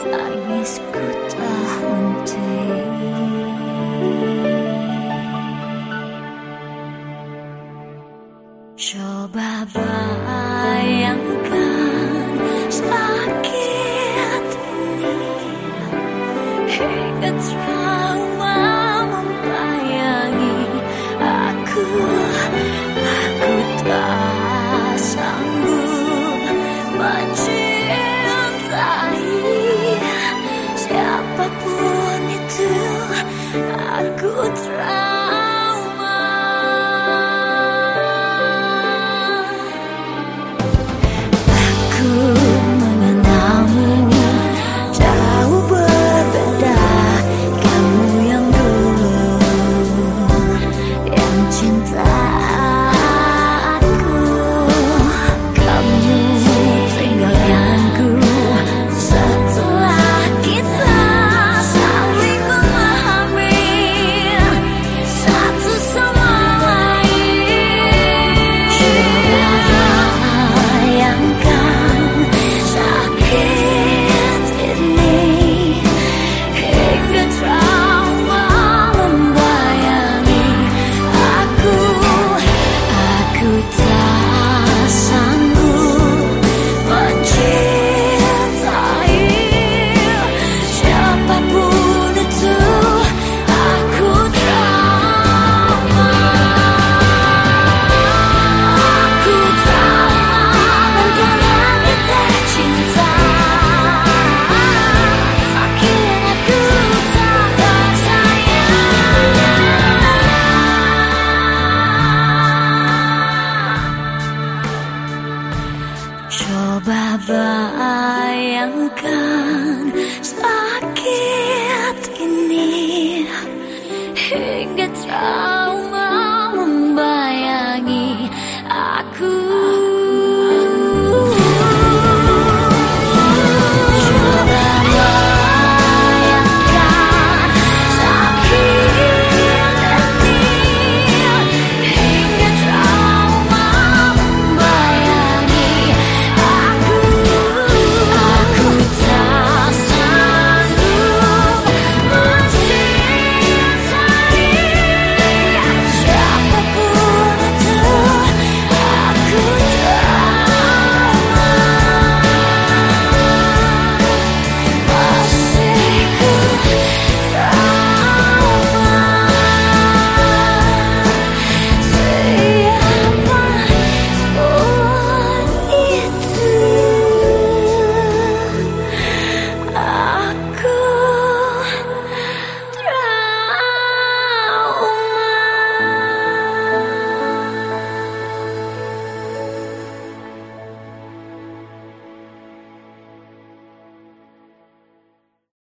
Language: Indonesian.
Tangisku tak henti. Coba bayangkan sakit Hingga trauma membayangi aku. Coba bayangkan sakit ini. Hingga tak